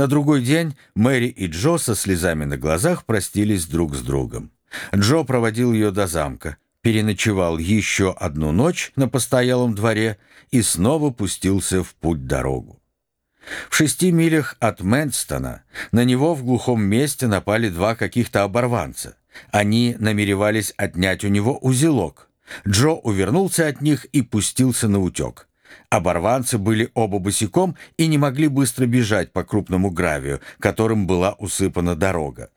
На другой день Мэри и Джо со слезами на глазах простились друг с другом. Джо проводил ее до замка, переночевал еще одну ночь на постоялом дворе и снова пустился в путь-дорогу. В шести милях от Мэнстона на него в глухом месте напали два каких-то оборванца. Они намеревались отнять у него узелок. Джо увернулся от них и пустился на утек. Оборванцы были оба босиком и не могли быстро бежать по крупному гравию, которым была усыпана дорога.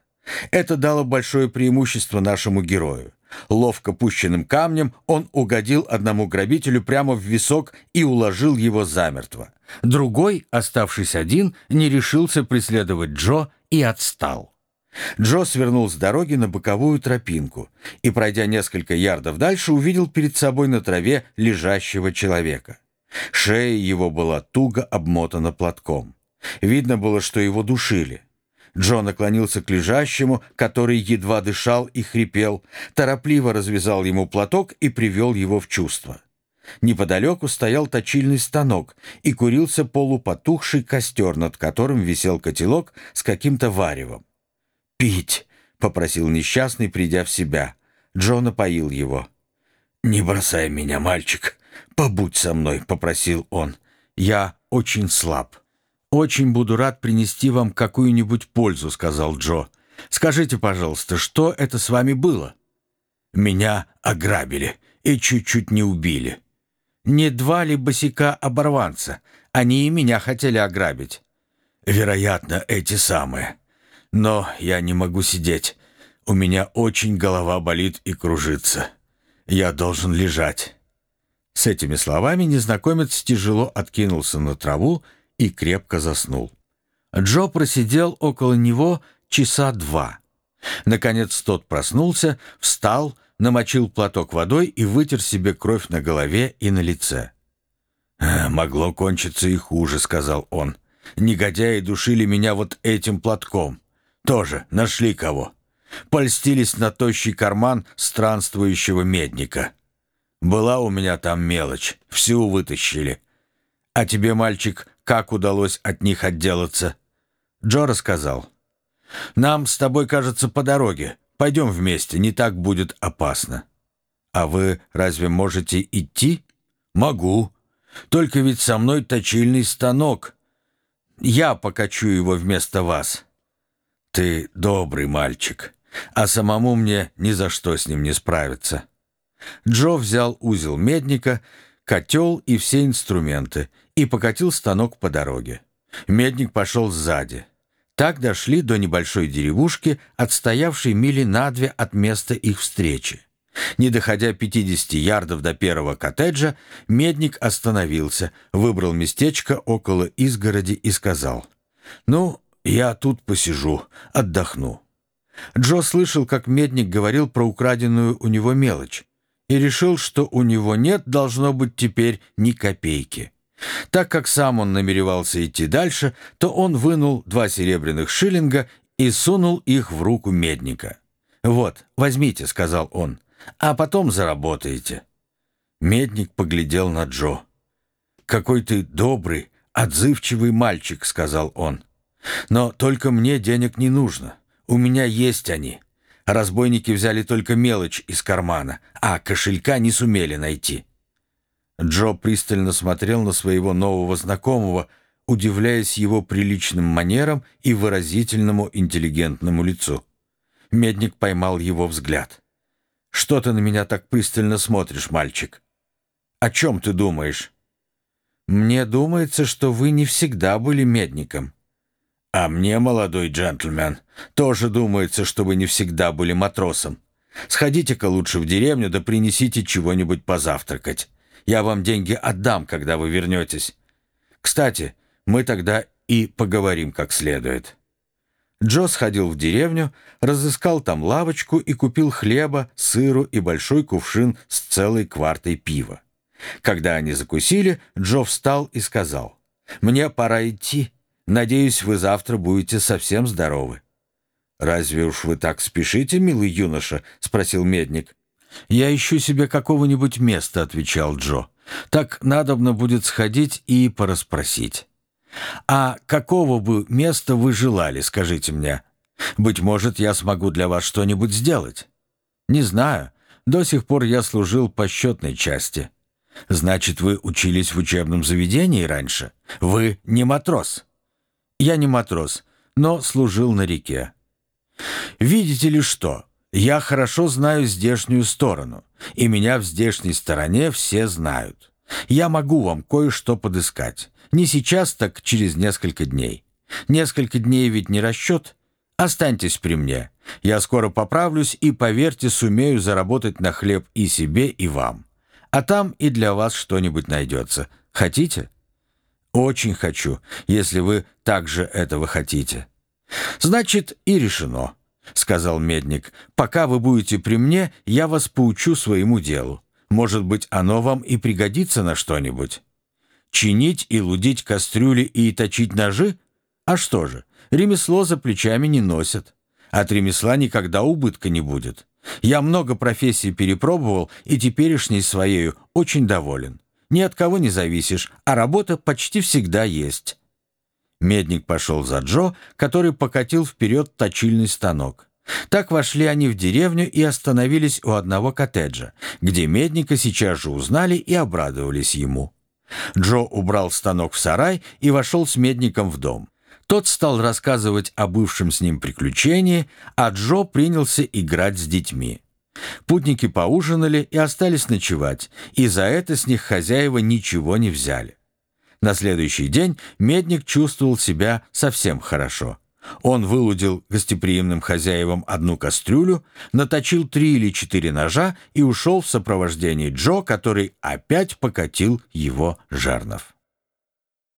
Это дало большое преимущество нашему герою. Ловко пущенным камнем он угодил одному грабителю прямо в висок и уложил его замертво. Другой, оставшись один, не решился преследовать Джо и отстал. Джо свернул с дороги на боковую тропинку и, пройдя несколько ярдов дальше, увидел перед собой на траве лежащего человека. Шея его была туго обмотана платком. Видно было, что его душили. Джо наклонился к лежащему, который едва дышал и хрипел, торопливо развязал ему платок и привел его в чувство. Неподалеку стоял точильный станок и курился полупотухший костер, над которым висел котелок с каким-то варевом. «Пить!» — попросил несчастный, придя в себя. Джо напоил его. «Не бросай меня, мальчик. Побудь со мной», — попросил он. «Я очень слаб». «Очень буду рад принести вам какую-нибудь пользу», — сказал Джо. «Скажите, пожалуйста, что это с вами было?» «Меня ограбили и чуть-чуть не убили». «Не два ли босика-оборванца? Они и меня хотели ограбить». «Вероятно, эти самые. Но я не могу сидеть. У меня очень голова болит и кружится. Я должен лежать». С этими словами незнакомец тяжело откинулся на траву и крепко заснул. Джо просидел около него часа два. Наконец тот проснулся, встал, намочил платок водой и вытер себе кровь на голове и на лице. «Э, «Могло кончиться и хуже», — сказал он. «Негодяи душили меня вот этим платком. Тоже нашли кого. Польстились на тощий карман странствующего медника. Была у меня там мелочь, всю вытащили. А тебе, мальчик, как удалось от них отделаться?» Джо рассказал. «Нам с тобой, кажется, по дороге. Пойдем вместе, не так будет опасно». «А вы разве можете идти?» «Могу. Только ведь со мной точильный станок. Я покачу его вместо вас». «Ты добрый мальчик, а самому мне ни за что с ним не справиться». Джо взял узел медника, котел и все инструменты и покатил станок по дороге. Медник пошел сзади. Так дошли до небольшой деревушки, отстоявшей мили на две от места их встречи. Не доходя 50 ярдов до первого коттеджа, Медник остановился, выбрал местечко около изгороди и сказал, «Ну, я тут посижу, отдохну». Джо слышал, как Медник говорил про украденную у него мелочь и решил, что у него нет, должно быть, теперь ни копейки. Так как сам он намеревался идти дальше, то он вынул два серебряных шиллинга и сунул их в руку медника. «Вот, возьмите», — сказал он, — «а потом заработаете». Медник поглядел на Джо. «Какой ты добрый, отзывчивый мальчик», — сказал он. «Но только мне денег не нужно. У меня есть они. Разбойники взяли только мелочь из кармана, а кошелька не сумели найти». Джо пристально смотрел на своего нового знакомого, удивляясь его приличным манерам и выразительному интеллигентному лицу. Медник поймал его взгляд. «Что ты на меня так пристально смотришь, мальчик? О чем ты думаешь?» «Мне думается, что вы не всегда были медником». «А мне, молодой джентльмен, тоже думается, что вы не всегда были матросом. Сходите-ка лучше в деревню да принесите чего-нибудь позавтракать. Я вам деньги отдам, когда вы вернетесь. Кстати, мы тогда и поговорим как следует». Джо сходил в деревню, разыскал там лавочку и купил хлеба, сыру и большой кувшин с целой квартой пива. Когда они закусили, Джо встал и сказал, «Мне пора идти. Надеюсь, вы завтра будете совсем здоровы». «Разве уж вы так спешите, милый юноша?» — спросил Медник. «Я ищу себе какого-нибудь места», — отвечал Джо. «Так надобно будет сходить и порасспросить. А какого бы места вы желали, скажите мне? Быть может, я смогу для вас что-нибудь сделать? Не знаю. До сих пор я служил по счетной части. Значит, вы учились в учебном заведении раньше? Вы не матрос? Я не матрос, но служил на реке. Видите ли что? Я хорошо знаю здешнюю сторону, и меня в здешней стороне все знают. Я могу вам кое-что подыскать. Не сейчас, так через несколько дней. Несколько дней ведь не расчет. Останьтесь при мне. Я скоро поправлюсь и, поверьте, сумею заработать на хлеб и себе, и вам. А там и для вас что-нибудь найдется. Хотите? Очень хочу, если вы также этого хотите. Значит, и решено, — сказал Медник. Пока вы будете при мне, я вас поучу своему делу. Может быть, оно вам и пригодится на что-нибудь. Чинить и лудить кастрюли и точить ножи? А что же, ремесло за плечами не носят. От ремесла никогда убытка не будет. Я много профессий перепробовал и теперешней своею очень доволен. Ни от кого не зависишь, а работа почти всегда есть». Медник пошел за Джо, который покатил вперед точильный станок. Так вошли они в деревню и остановились у одного коттеджа, где Медника сейчас же узнали и обрадовались ему. Джо убрал станок в сарай и вошел с Медником в дом. Тот стал рассказывать о бывшем с ним приключении, а Джо принялся играть с детьми. Путники поужинали и остались ночевать, и за это с них хозяева ничего не взяли. На следующий день Медник чувствовал себя совсем хорошо. Он выудил гостеприимным хозяевам одну кастрюлю, наточил три или четыре ножа и ушел в сопровождении Джо, который опять покатил его жернов.